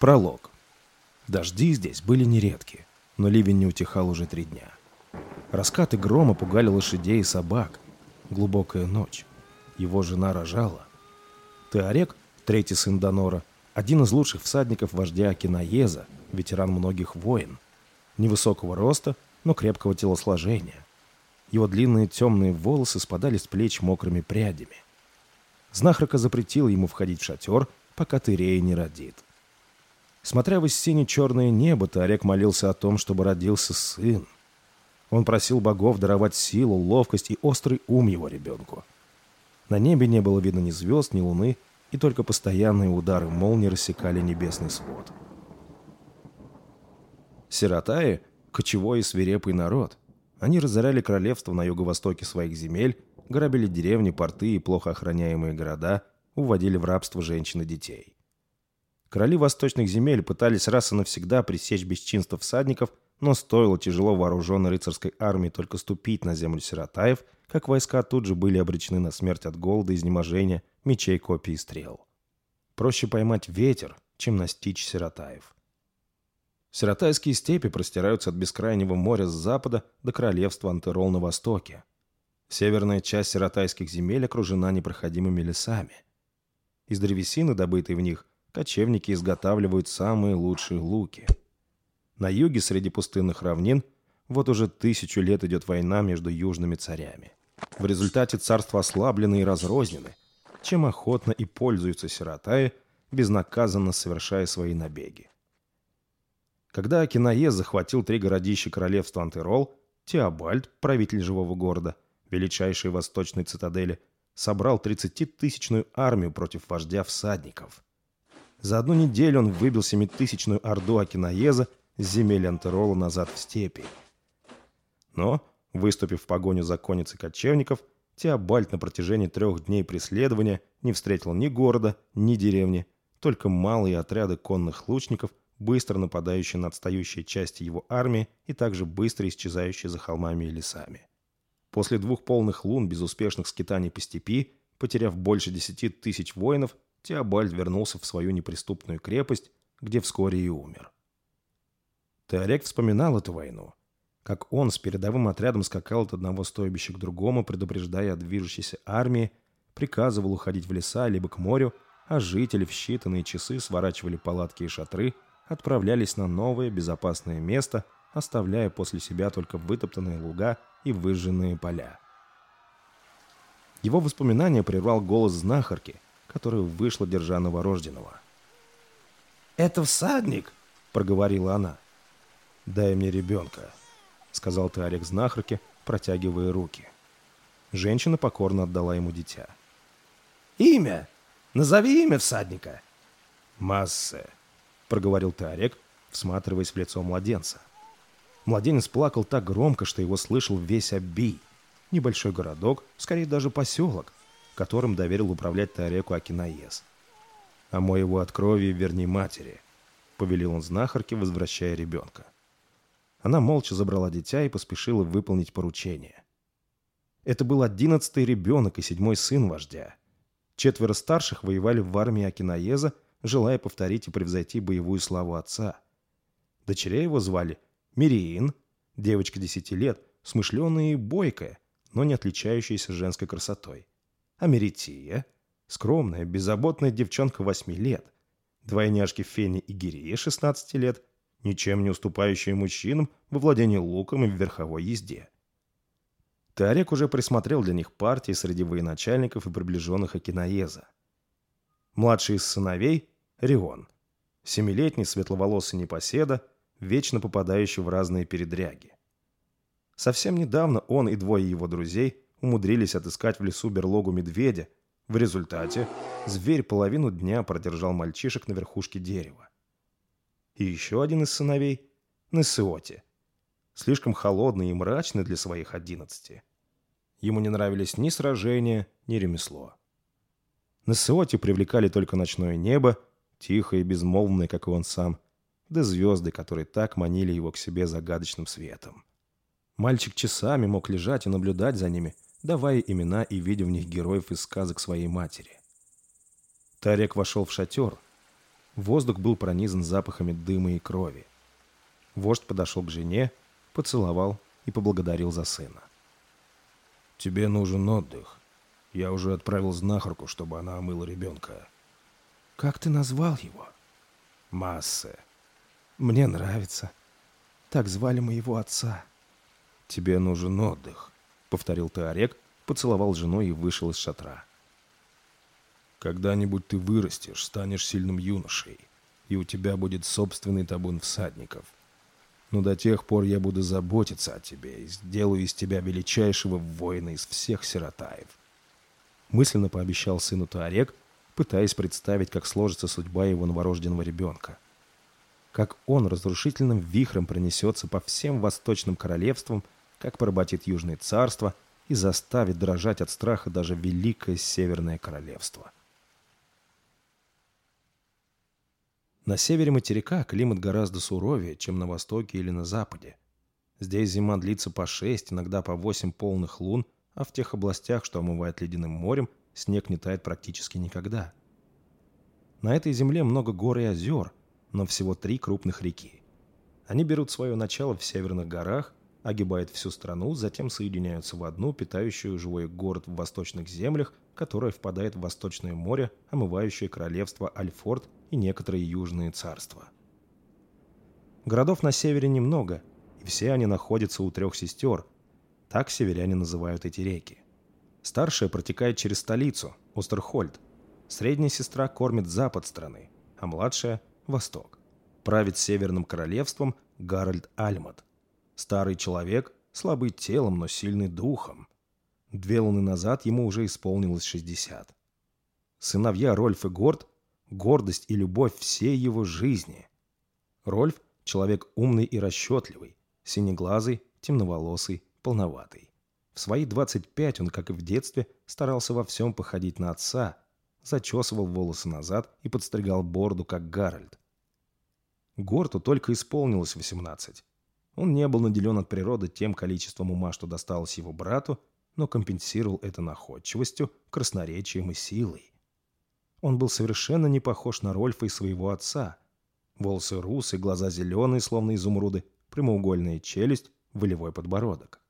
Пролог. Дожди здесь были нередки, но ливень не утихал уже три дня. Раскаты грома пугали лошадей и собак. Глубокая ночь. Его жена рожала. Теорек, третий сын Донора, один из лучших всадников вождя Кинаеза, ветеран многих войн. Невысокого роста, но крепкого телосложения. Его длинные темные волосы спадали с плеч мокрыми прядями. Знахарка запретила ему входить в шатер, пока Тырея не родит. Смотря в сине-черное небо, Тарек молился о том, чтобы родился сын. Он просил богов даровать силу, ловкость и острый ум его ребенку. На небе не было видно ни звезд, ни луны, и только постоянные удары молнии рассекали небесный свод. Сиротаи – кочевой и свирепый народ. Они разоряли королевство на юго-востоке своих земель, грабили деревни, порты и плохо охраняемые города, уводили в рабство женщин и детей. Короли восточных земель пытались раз и навсегда пресечь бесчинство всадников, но стоило тяжело вооруженной рыцарской армии только ступить на землю сиротаев, как войска тут же были обречены на смерть от голода, изнеможения, мечей, копий и стрел. Проще поймать ветер, чем настичь сиротаев. Сиротайские степи простираются от бескрайнего моря с запада до королевства Антерол на востоке. Северная часть сиротайских земель окружена непроходимыми лесами. Из древесины, добытой в них, кочевники изготавливают самые лучшие луки. На юге, среди пустынных равнин, вот уже тысячу лет идет война между южными царями. В результате царства ослаблены и разрознены, чем охотно и пользуются сиротаи, безнаказанно совершая свои набеги. Когда Акинаез захватил три городища королевства Антерол, Теобальд, правитель живого города, величайшей восточной цитадели, собрал 30-тысячную армию против вождя всадников – за одну неделю он выбил семитысячную орду Акинаеза с земель Антерола назад в степи. Но, выступив в погоню за конницы кочевников, Теобальд на протяжении трех дней преследования не встретил ни города, ни деревни, только малые отряды конных лучников, быстро нападающие на отстающие части его армии и также быстро исчезающие за холмами и лесами. После двух полных лун безуспешных скитаний по степи, потеряв больше десяти тысяч воинов, Теобальд вернулся в свою неприступную крепость, где вскоре и умер. Теорек вспоминал эту войну, как он с передовым отрядом скакал от одного стойбища к другому, предупреждая о движущейся армии, приказывал уходить в леса либо к морю, а жители в считанные часы сворачивали палатки и шатры, отправлялись на новое безопасное место, оставляя после себя только вытоптанные луга и выжженные поля. Его воспоминания прервал голос знахарки – которая вышла, держа новорожденного. «Это всадник!» — проговорила она. «Дай мне ребенка», — сказал Тарик знахарке, протягивая руки. Женщина покорно отдала ему дитя. «Имя! Назови имя всадника!» «Массе», — проговорил Тарик, всматриваясь в лицо младенца. Младенец плакал так громко, что его слышал весь Абби. Небольшой городок, скорее даже поселок, которым доверил управлять Тареку Акинаес. «А мой его от крови верни матери», — повелел он знахарке, возвращая ребенка. Она молча забрала дитя и поспешила выполнить поручение. Это был одиннадцатый ребенок и седьмой сын вождя. Четверо старших воевали в армии Акинаеза, желая повторить и превзойти боевую славу отца. Дочерей его звали Мириин, девочка десяти лет, смышленая и бойкая, но не отличающаяся женской красотой. Амерития, скромная, беззаботная девчонка восьми лет, двойняшки Фенни и Гирия, 16 лет, ничем не уступающие мужчинам во владении луком и в верховой езде. Тарек уже присмотрел для них партии среди военачальников и приближенных Акинаеза. Младший из сыновей – Рион, семилетний светловолосый непоседа, вечно попадающий в разные передряги. Совсем недавно он и двое его друзей умудрились отыскать в лесу берлогу медведя. В результате зверь половину дня продержал мальчишек на верхушке дерева. И еще один из сыновей – Несиоти. Слишком холодный и мрачный для своих одиннадцати. Ему не нравились ни сражения, ни ремесло. Несиоти привлекали только ночное небо, тихое и безмолвное, как и он сам, да звезды, которые так манили его к себе загадочным светом. Мальчик часами мог лежать и наблюдать за ними – давая имена и видя в них героев из сказок своей матери. Тарек вошел в шатер. Воздух был пронизан запахами дыма и крови. Вождь подошел к жене, поцеловал и поблагодарил за сына. «Тебе нужен отдых. Я уже отправил знахарку, чтобы она омыла ребенка». «Как ты назвал его?» «Массе». «Мне нравится. Так звали моего отца». «Тебе нужен отдых», — повторил Теорек, поцеловал жену и вышел из шатра. «Когда-нибудь ты вырастешь, станешь сильным юношей, и у тебя будет собственный табун всадников. Но до тех пор я буду заботиться о тебе и сделаю из тебя величайшего воина из всех сиротаев». Мысленно пообещал сыну Туарек, пытаясь представить, как сложится судьба его новорожденного ребенка. Как он разрушительным вихрем пронесется по всем восточным королевствам, как поработит Южное царство и заставит дрожать от страха даже Великое Северное Королевство. На севере материка климат гораздо суровее, чем на востоке или на западе. Здесь зима длится по шесть, иногда по восемь полных лун, а в тех областях, что омывает ледяным морем, снег не тает практически никогда. На этой земле много гор и озер, но всего три крупных реки. Они берут свое начало в северных горах, огибают всю страну, затем соединяются в одну, питающую живой город в восточных землях, которая впадает в Восточное море, омывающее королевство Альфорд и некоторые южные царства. Городов на севере немного, и все они находятся у трех сестер. Так северяне называют эти реки. Старшая протекает через столицу, Остерхольд. Средняя сестра кормит запад страны, а младшая – восток. Правит северным королевством Гарольд Альмат. Старый человек, слабый телом, но сильный духом. Две луны назад ему уже исполнилось 60. Сыновья Рольф и Горд – гордость и любовь всей его жизни. Рольф – человек умный и расчетливый, синеглазый, темноволосый, полноватый. В свои 25 он, как и в детстве, старался во всем походить на отца, зачесывал волосы назад и подстригал бороду, как Гарольд. Горту только исполнилось 18. Он не был наделен от природы тем количеством ума, что досталось его брату, но компенсировал это находчивостью, красноречием и силой. Он был совершенно не похож на Рольфа и своего отца. Волосы русые, глаза зеленые, словно изумруды, прямоугольная челюсть, волевой подбородок.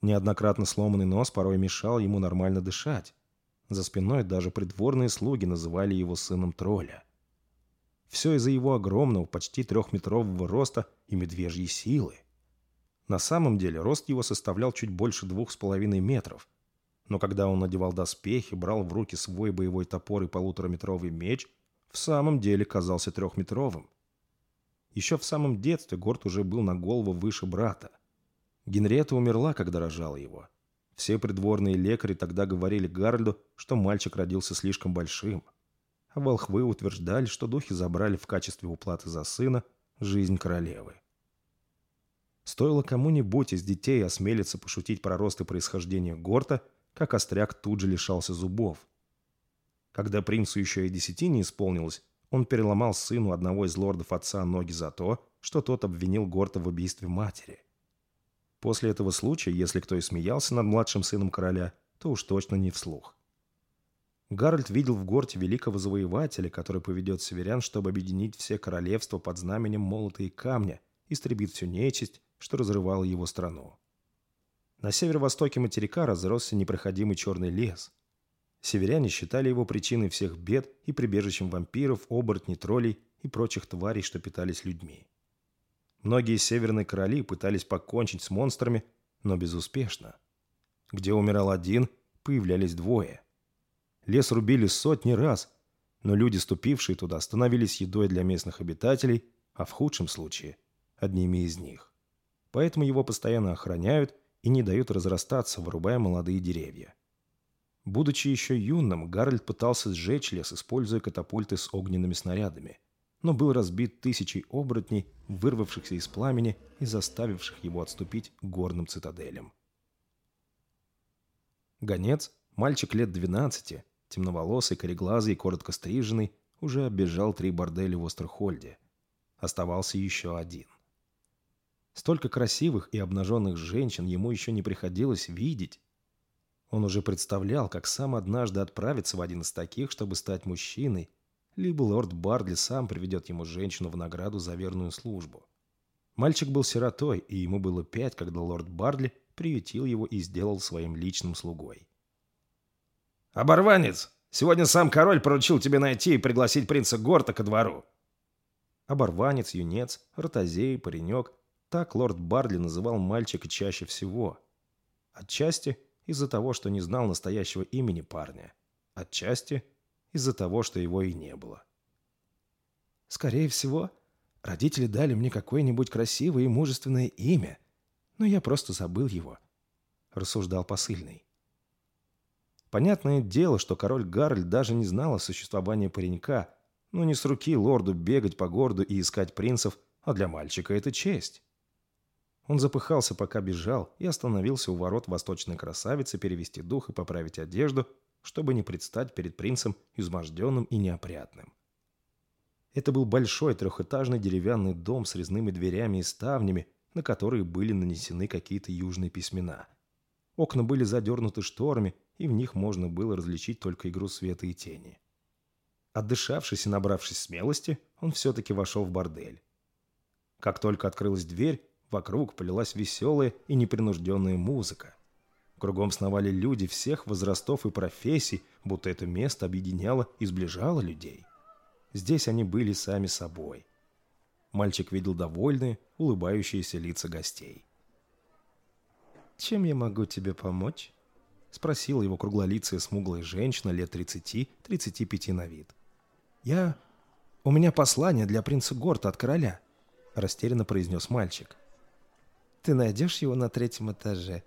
Неоднократно сломанный нос порой мешал ему нормально дышать. За спиной даже придворные слуги называли его сыном тролля. Все из-за его огромного, почти трехметрового роста и медвежьей силы. На самом деле рост его составлял чуть больше двух с половиной метров. Но когда он надевал доспехи, брал в руки свой боевой топор и полутораметровый меч, в самом деле казался трехметровым. Еще в самом детстве Горд уже был на голову выше брата. Генриетта умерла, когда рожала его. Все придворные лекари тогда говорили Гарольду, что мальчик родился слишком большим. А волхвы утверждали, что духи забрали в качестве уплаты за сына жизнь королевы. Стоило кому-нибудь из детей осмелиться пошутить про рост и происхождение Горта, как Остряк тут же лишался зубов. Когда принцу еще и десяти не исполнилось, он переломал сыну одного из лордов отца ноги за то, что тот обвинил Горта в убийстве матери. После этого случая, если кто и смеялся над младшим сыном короля, то уж точно не вслух. Гарольд видел в Горте великого завоевателя, который поведет северян, чтобы объединить все королевства под знаменем молота и камня, истребит всю нечисть, что разрывало его страну. На северо-востоке материка разросся непроходимый черный лес. Северяне считали его причиной всех бед и прибежищем вампиров, оборотней, троллей и прочих тварей, что питались людьми. Многие северные короли пытались покончить с монстрами, но безуспешно. Где умирал один, появлялись двое. Лес рубили сотни раз, но люди, ступившие туда, становились едой для местных обитателей, а в худшем случае – одними из них. Поэтому его постоянно охраняют и не дают разрастаться, вырубая молодые деревья. Будучи еще юным, Гарольд пытался сжечь лес, используя катапульты с огненными снарядами, но был разбит тысячей оборотней, вырвавшихся из пламени и заставивших его отступить горным цитаделям. Гонец, мальчик лет 12, темноволосый, кореглазый коротко стриженный, уже оббежал три борделя в Остерхольде. Оставался еще один. Столько красивых и обнаженных женщин ему еще не приходилось видеть. Он уже представлял, как сам однажды отправится в один из таких, чтобы стать мужчиной, либо лорд Бардли сам приведет ему женщину в награду за верную службу. Мальчик был сиротой, и ему было пять, когда лорд Бардли приютил его и сделал своим личным слугой. «Оборванец! Сегодня сам король поручил тебе найти и пригласить принца Горта ко двору!» Оборванец, юнец, ротозей, паренек – так лорд Бардли называл мальчика чаще всего. Отчасти из-за того, что не знал настоящего имени парня. Отчасти из-за того, что его и не было. Скорее всего, родители дали мне какое-нибудь красивое и мужественное имя, но я просто забыл его, рассуждал посыльный. Понятное дело, что король Гарль даже не знал о существовании паренька, но не с руки лорду бегать по городу и искать принцев, а для мальчика это честь. Он запыхался, пока бежал, и остановился у ворот восточной красавицы перевести дух и поправить одежду, чтобы не предстать перед принцем изможденным и неопрятным. Это был большой трехэтажный деревянный дом с резными дверями и ставнями, на которые были нанесены какие-то южные письмена. Окна были задернуты шторами, и в них можно было различить только игру света и тени. Отдышавшись и набравшись смелости, он все-таки вошел в бордель. Как только открылась дверь, вокруг полилась веселая и непринужденная музыка. Кругом сновали люди всех возрастов и профессий, будто это место объединяло и сближало людей. Здесь они были сами собой. Мальчик видел довольные, улыбающиеся лица гостей. «Чем я могу тебе помочь?» — спросила его круглолицая смуглая женщина лет 30-35 на вид. «Я... У меня послание для принца Горта от короля», — растерянно произнес мальчик. «Ты найдешь его на третьем этаже.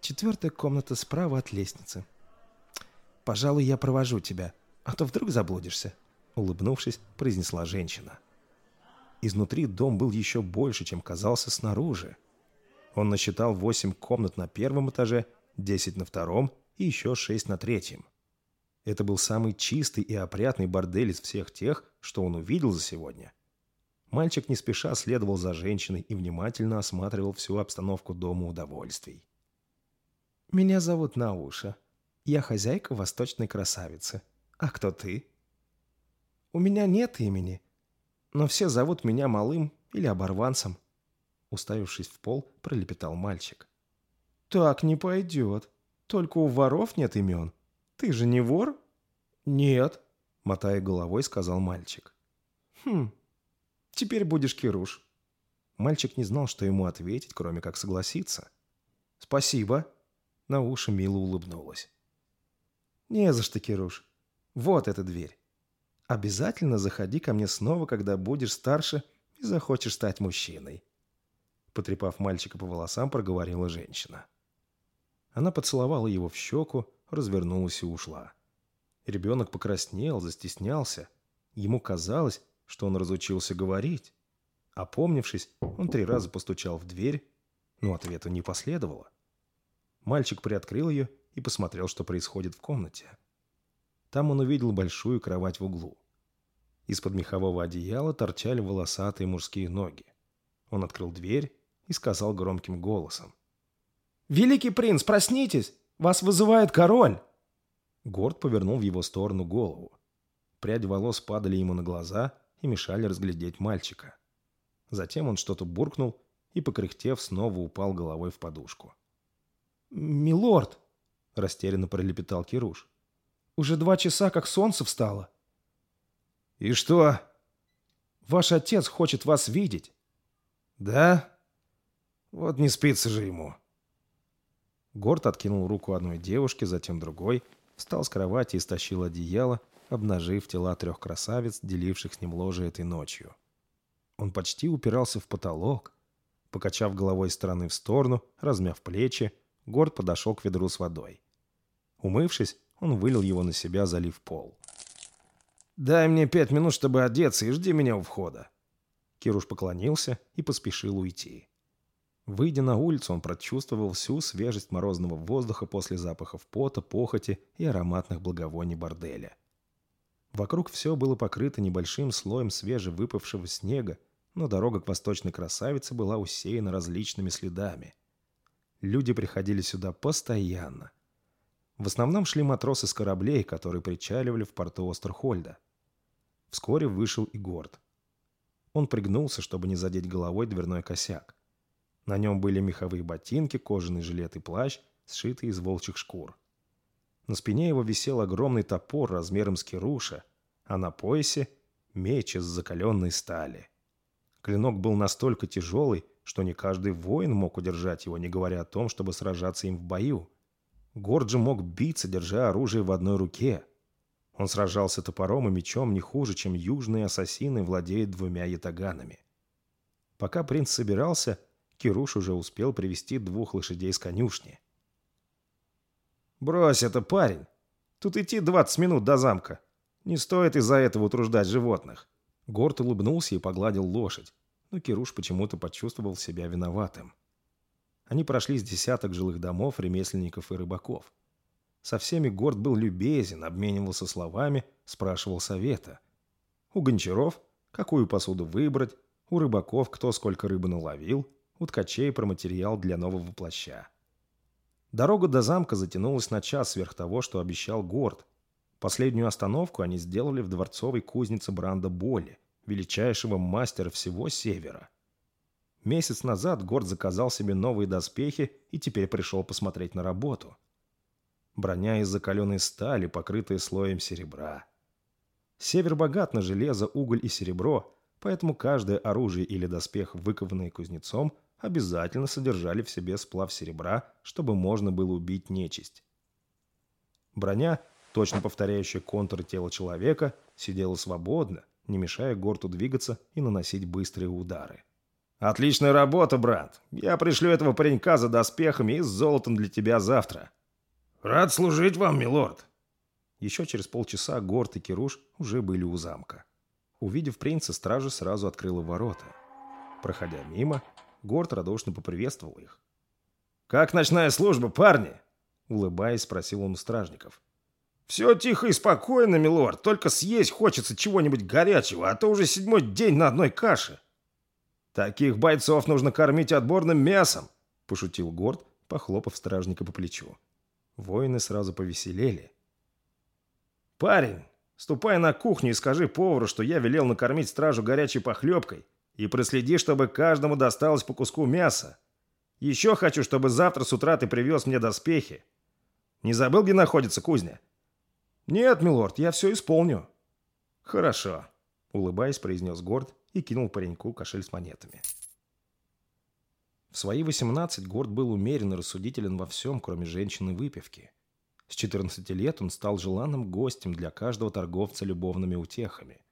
Четвертая комната справа от лестницы. Пожалуй, я провожу тебя, а то вдруг заблудишься, улыбнувшись, произнесла женщина. Изнутри дом был еще больше, чем казался снаружи. Он насчитал восемь комнат на первом этаже, десять на втором и еще шесть на третьем. Это был самый чистый и опрятный бордель из всех тех, что он увидел за сегодня. Мальчик не спеша следовал за женщиной и внимательно осматривал всю обстановку дома удовольствий. «Меня зовут Науша. Я хозяйка восточной красавицы. А кто ты?» «У меня нет имени, но все зовут меня Малым или Оборванцем», уставившись в пол, пролепетал мальчик. «Так не пойдет. Только у воров нет имен. Ты же не вор?» «Нет», — мотая головой, сказал мальчик. «Хм, теперь будешь Кируш». Мальчик не знал, что ему ответить, кроме как согласиться. «Спасибо», на уши мило улыбнулась. «Не за что, Кируш. Вот эта дверь. Обязательно заходи ко мне снова, когда будешь старше и захочешь стать мужчиной». Потрепав мальчика по волосам, проговорила женщина. Она поцеловала его в щеку, развернулась и ушла. Ребенок покраснел, застеснялся. Ему казалось, что он разучился говорить. Опомнившись, он три раза постучал в дверь, но ответа не последовало. Мальчик приоткрыл ее и посмотрел, что происходит в комнате. Там он увидел большую кровать в углу. Из-под мехового одеяла торчали волосатые мужские ноги. Он открыл дверь и сказал громким голосом. «Великий принц, проснитесь! Вас вызывает король!» Горд повернул в его сторону голову. Пряди волос падали ему на глаза и мешали разглядеть мальчика. Затем он что-то буркнул и, покряхтев, снова упал головой в подушку. «Милорд!» — растерянно пролепетал Кируш. «Уже два часа, как солнце встало». «И что?» «Ваш отец хочет вас видеть». «Да? Вот не спится же ему». Горд откинул руку одной девушки, затем другой, встал с кровати и стащил одеяло, обнажив тела трех красавиц, деливших с ним ложе этой ночью. Он почти упирался в потолок, покачав головой стороны в сторону, размяв плечи, Горд подошел к ведру с водой. Умывшись, он вылил его на себя, залив пол. «Дай мне пять минут, чтобы одеться, и жди меня у входа». Кируш поклонился и поспешил уйти. Выйдя на улицу, он прочувствовал всю свежесть морозного воздуха после запахов пота, похоти и ароматных благовоний борделя. Вокруг все было покрыто небольшим слоем свежевыпавшего снега, но дорога к восточной красавице была усеяна различными следами – Люди приходили сюда постоянно. В основном шли матросы с кораблей, которые причаливали в порту Остерхольда. Вскоре вышел и Горд. Он пригнулся, чтобы не задеть головой дверной косяк. На нем были меховые ботинки, кожаный жилет и плащ, сшитые из волчьих шкур. На спине его висел огромный топор размером с керуша, а на поясе — меч из закаленной стали. Клинок был настолько тяжелый, что не каждый воин мог удержать его, не говоря о том, чтобы сражаться им в бою. Горджи мог биться, держа оружие в одной руке. Он сражался топором и мечом не хуже, чем южные ассасины владеют двумя ятаганами. Пока принц собирался, Кируш уже успел привести двух лошадей с конюшни. «Брось это, парень! Тут идти 20 минут до замка. Не стоит из-за этого утруждать животных». Горд улыбнулся и погладил лошадь, но Кируш почему-то почувствовал себя виноватым. Они прошли с десяток жилых домов, ремесленников и рыбаков. Со всеми Горд был любезен, обменивался словами, спрашивал совета. У гончаров, какую посуду выбрать, у рыбаков, кто сколько рыбы наловил, у ткачей про материал для нового плаща. Дорога до замка затянулась на час сверх того, что обещал Горд. Последнюю остановку они сделали в дворцовой кузнице Бранда Боли, величайшего мастера всего Севера. Месяц назад Горд заказал себе новые доспехи и теперь пришел посмотреть на работу. Броня из закаленной стали, покрытая слоем серебра. Север богат на железо, уголь и серебро, поэтому каждое оружие или доспех, выкованный кузнецом, обязательно содержали в себе сплав серебра, чтобы можно было убить нечисть. Броня, точно повторяющая контуры тела человека, сидела свободно, не мешая Горту двигаться и наносить быстрые удары. «Отличная работа, брат! Я пришлю этого паренька за доспехами и с золотом для тебя завтра!» «Рад служить вам, милорд!» Еще через полчаса Горт и Кируш уже были у замка. Увидев принца, стража сразу открыла ворота. Проходя мимо, Горд радушно поприветствовал их. «Как ночная служба, парни?» Улыбаясь, спросил он у стражников. «Все тихо и спокойно, милорд, только съесть хочется чего-нибудь горячего, а то уже седьмой день на одной каше». «Таких бойцов нужно кормить отборным мясом», – пошутил Горд, похлопав стражника по плечу. Воины сразу повеселели. «Парень, ступай на кухню и скажи повару, что я велел накормить стражу горячей похлебкой и проследи, чтобы каждому досталось по куску мяса. Еще хочу, чтобы завтра с утра ты привез мне доспехи. Не забыл, где находится кузня?» «Нет, милорд, я все исполню». «Хорошо», — улыбаясь, произнес Горд и кинул пареньку кошель с монетами. В свои 18 Горд был умерен и рассудителен во всем, кроме женщины выпивки. С 14 лет он стал желанным гостем для каждого торговца любовными утехами.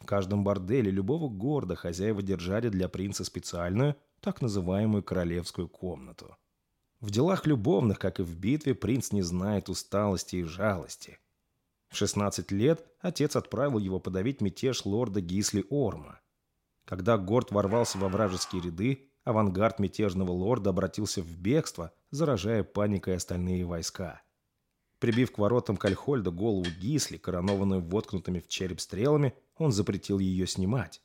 В каждом борделе любого города хозяева держали для принца специальную, так называемую королевскую комнату. В делах любовных, как и в битве, принц не знает усталости и жалости. В 16 лет отец отправил его подавить мятеж лорда Гисли Орма. Когда Горд ворвался во вражеские ряды, авангард мятежного лорда обратился в бегство, заражая паникой остальные войска. Прибив к воротам Кальхольда голову Гисли, коронованную воткнутыми в череп стрелами, он запретил ее снимать.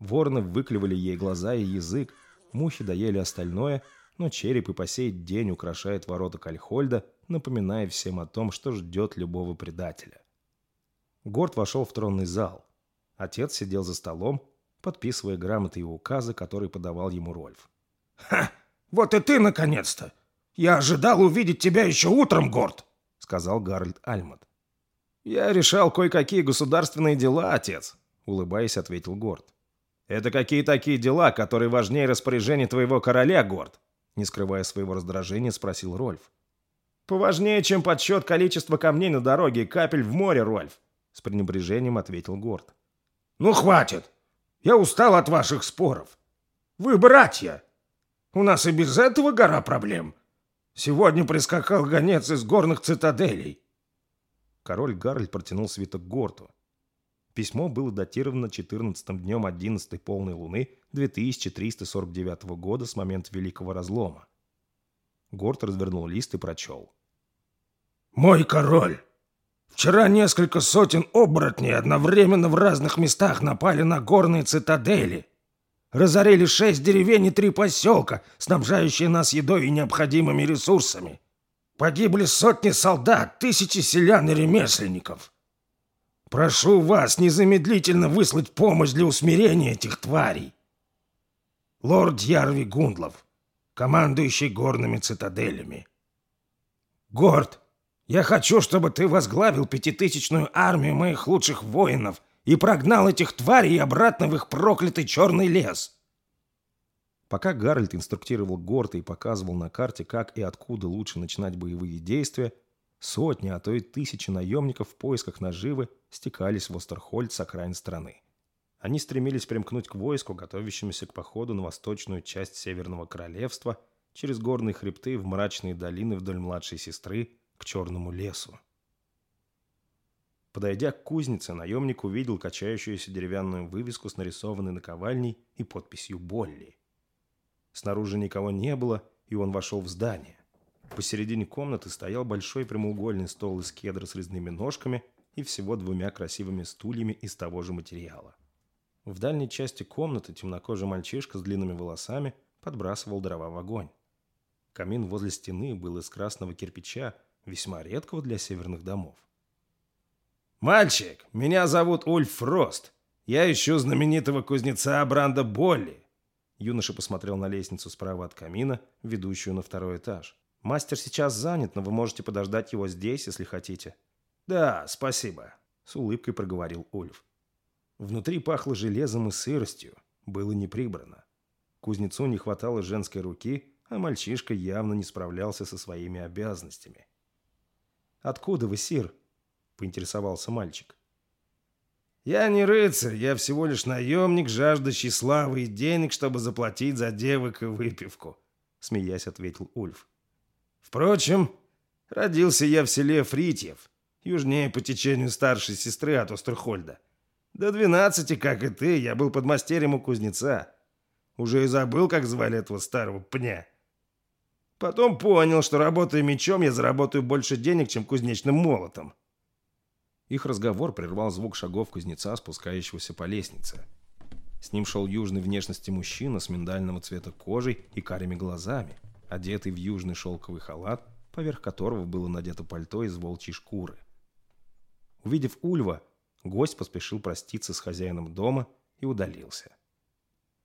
Вороны выклевали ей глаза и язык, мухи доели остальное, но череп и по сей день украшает ворота Кальхольда, напоминая всем о том, что ждет любого предателя. Горд вошел в тронный зал. Отец сидел за столом, подписывая грамоты и указы, которые подавал ему Рольф. «Ха! Вот и ты, наконец-то! Я ожидал увидеть тебя еще утром, Горд!» — сказал Гарольд Альмот. «Я решал кое-какие государственные дела, отец», — улыбаясь, ответил Горд. «Это какие такие дела, которые важнее распоряжения твоего короля, Горд?» Не скрывая своего раздражения, спросил Рольф. «Поважнее, чем подсчет количества камней на дороге и капель в море, Рольф!» С пренебрежением ответил Горд. «Ну, хватит! Я устал от ваших споров. Вы братья! У нас и без этого гора проблем. Сегодня прискакал гонец из горных цитаделей». Король Гарль протянул свиток Горту. Письмо было датировано 14 днем 11 полной луны 2349 года с момента Великого Разлома. Горд развернул лист и прочел. «Мой король! Вчера несколько сотен оборотней одновременно в разных местах напали на горные цитадели. Разорили шесть деревень и три поселка, снабжающие нас едой и необходимыми ресурсами. Погибли сотни солдат, тысячи селян и ремесленников. Прошу вас незамедлительно выслать помощь для усмирения этих тварей. Лорд Ярви Гундлов, командующий горными цитаделями. Горд, я хочу, чтобы ты возглавил пятитысячную армию моих лучших воинов и прогнал этих тварей обратно в их проклятый черный лес. Пока Гарольд инструктировал Горта и показывал на карте, как и откуда лучше начинать боевые действия, Сотни, а то и тысячи наемников в поисках наживы стекались в Остерхольд с окраин страны. Они стремились примкнуть к войску, готовящемуся к походу на восточную часть Северного Королевства, через горные хребты в мрачные долины вдоль младшей сестры, к Черному лесу. Подойдя к кузнице, наемник увидел качающуюся деревянную вывеску с нарисованной наковальней и подписью «Болли». Снаружи никого не было, и он вошел в здание. Посередине комнаты стоял большой прямоугольный стол из кедра с резными ножками и всего двумя красивыми стульями из того же материала. В дальней части комнаты темнокожий мальчишка с длинными волосами подбрасывал дрова в огонь. Камин возле стены был из красного кирпича, весьма редкого для северных домов. «Мальчик, меня зовут Ульф Фрост. Я ищу знаменитого кузнеца Бранда Болли». Юноша посмотрел на лестницу справа от камина, ведущую на второй этаж. Мастер сейчас занят, но вы можете подождать его здесь, если хотите». «Да, спасибо», — с улыбкой проговорил Ульф. Внутри пахло железом и сыростью, было не прибрано. Кузнецу не хватало женской руки, а мальчишка явно не справлялся со своими обязанностями. «Откуда вы, Сир?» — поинтересовался мальчик. «Я не рыцарь, я всего лишь наемник, жаждущий славы и денег, чтобы заплатить за девок и выпивку», — смеясь ответил Ульф. Впрочем, родился я в селе Фритьев, южнее по течению старшей сестры от Остерхольда. До двенадцати, как и ты, я был подмастерьем у кузнеца. Уже и забыл, как звали этого старого пня. Потом понял, что работая мечом, я заработаю больше денег, чем кузнечным молотом. Их разговор прервал звук шагов кузнеца, спускающегося по лестнице. С ним шел южной внешности мужчина с миндального цвета кожей и карими глазами одетый в южный шелковый халат, поверх которого было надето пальто из волчьей шкуры. Увидев Ульва, гость поспешил проститься с хозяином дома и удалился.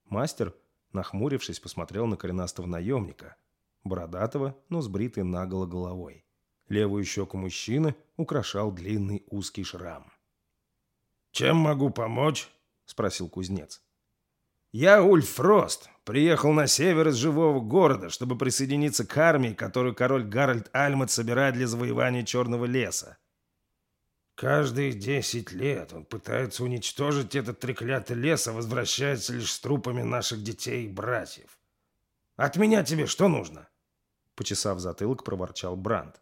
Мастер, нахмурившись, посмотрел на коренастого наемника, бородатого, но с бритой наголо головой. Левую щеку мужчины украшал длинный узкий шрам. «Чем могу помочь?» — спросил кузнец. «Я Ульф Фрост, Приехал на север из живого города, чтобы присоединиться к армии, которую король Гарольд Альмат собирает для завоевания Черного леса. Каждые десять лет он пытается уничтожить этот треклятый лес, а возвращается лишь с трупами наших детей и братьев. От меня тебе что нужно? Почесав затылок, проворчал Бранд.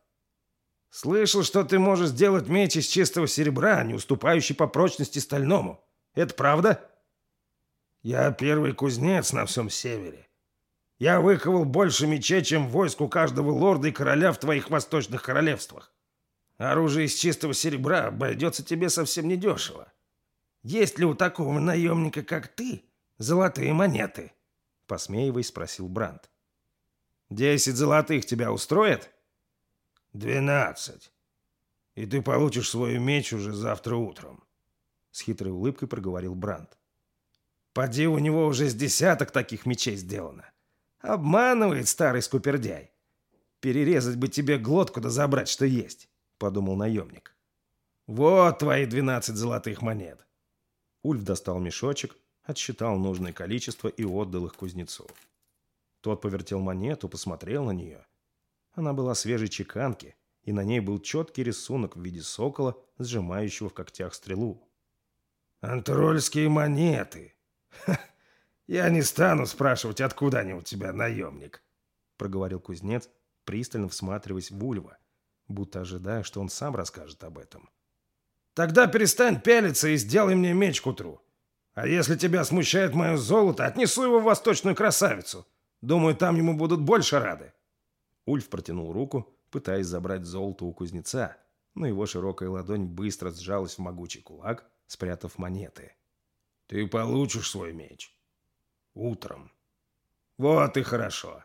Слышал, что ты можешь сделать меч из чистого серебра, не уступающий по прочности стальному. Это правда? Я первый кузнец на всем севере. Я выковал больше мечей, чем войск у каждого лорда и короля в твоих восточных королевствах. Оружие из чистого серебра обойдется тебе совсем недешево. Есть ли у такого наемника, как ты, золотые монеты?» Посмеиваясь, спросил Бранд. «Десять золотых тебя устроит?» «Двенадцать. И ты получишь свой меч уже завтра утром», — с хитрой улыбкой проговорил Бранд. Поди, у него уже с десяток таких мечей сделано. Обманывает старый скупердяй. Перерезать бы тебе глотку да забрать, что есть, подумал наемник. Вот твои двенадцать золотых монет. Ульф достал мешочек, отсчитал нужное количество и отдал их кузнецу. Тот повертел монету, посмотрел на нее. Она была свежей чеканки, и на ней был четкий рисунок в виде сокола, сжимающего в когтях стрелу. «Антрольские монеты!» «Я не стану спрашивать, откуда они у тебя, наемник», — проговорил кузнец, пристально всматриваясь в Ульва, будто ожидая, что он сам расскажет об этом. «Тогда перестань пялиться и сделай мне меч к утру. А если тебя смущает мое золото, отнесу его в восточную красавицу. Думаю, там ему будут больше рады». Ульф протянул руку, пытаясь забрать золото у кузнеца, но его широкая ладонь быстро сжалась в могучий кулак, спрятав монеты. Ты получишь свой меч. Утром. Вот и хорошо.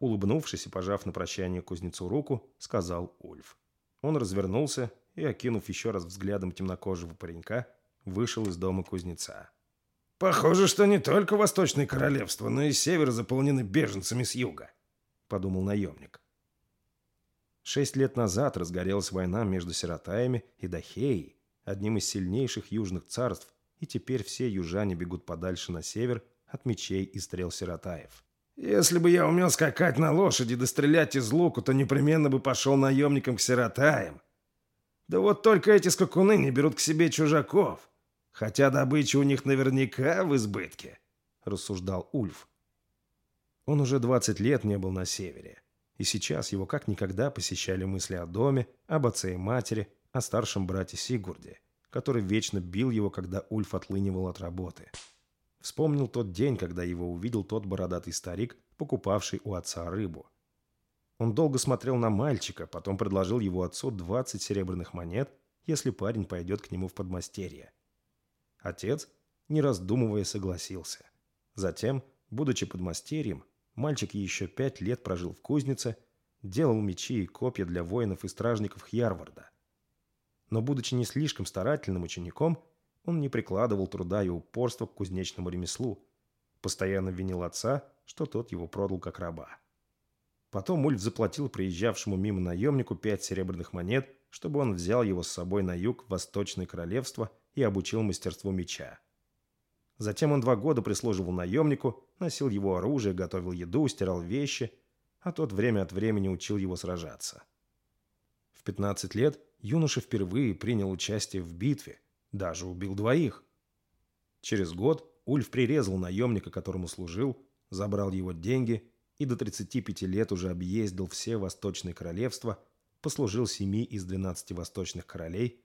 Улыбнувшись и пожав на прощание кузнецу руку, сказал Ульф. Он развернулся и, окинув еще раз взглядом темнокожего паренька, вышел из дома кузнеца. «Похоже, что не только Восточное Королевство, но и Север заполнены беженцами с юга», — подумал наемник. Шесть лет назад разгорелась война между Сиротаями и Дахеей, одним из сильнейших южных царств, и теперь все южане бегут подальше на север от мечей и стрел Сиротаев. «Если бы я умел скакать на лошади да стрелять из луку, то непременно бы пошел наемником к Сиротаям. Да вот только эти скакуны не берут к себе чужаков, хотя добыча у них наверняка в избытке», — рассуждал Ульф. Он уже 20 лет не был на севере и сейчас его как никогда посещали мысли о доме, об отце и матери, о старшем брате Сигурде, который вечно бил его, когда Ульф отлынивал от работы. Вспомнил тот день, когда его увидел тот бородатый старик, покупавший у отца рыбу. Он долго смотрел на мальчика, потом предложил его отцу 20 серебряных монет, если парень пойдет к нему в подмастерье. Отец, не раздумывая, согласился. Затем, будучи подмастерьем, Мальчик еще пять лет прожил в кузнице, делал мечи и копья для воинов и стражников Хьярварда. Но, будучи не слишком старательным учеником, он не прикладывал труда и упорства к кузнечному ремеслу, постоянно винил отца, что тот его продал как раба. Потом Ульф заплатил приезжавшему мимо наемнику пять серебряных монет, чтобы он взял его с собой на юг в Восточное Королевство и обучил мастерству меча. Затем он два года прислуживал наемнику, носил его оружие, готовил еду, стирал вещи, а тот время от времени учил его сражаться. В 15 лет юноша впервые принял участие в битве, даже убил двоих. Через год Ульф прирезал наемника, которому служил, забрал его деньги и до 35 лет уже объездил все восточные королевства, послужил семи из 12 восточных королей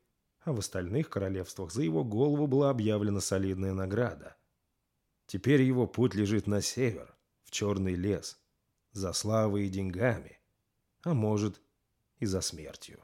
а в остальных королевствах за его голову была объявлена солидная награда. Теперь его путь лежит на север, в черный лес, за славой и деньгами, а может и за смертью.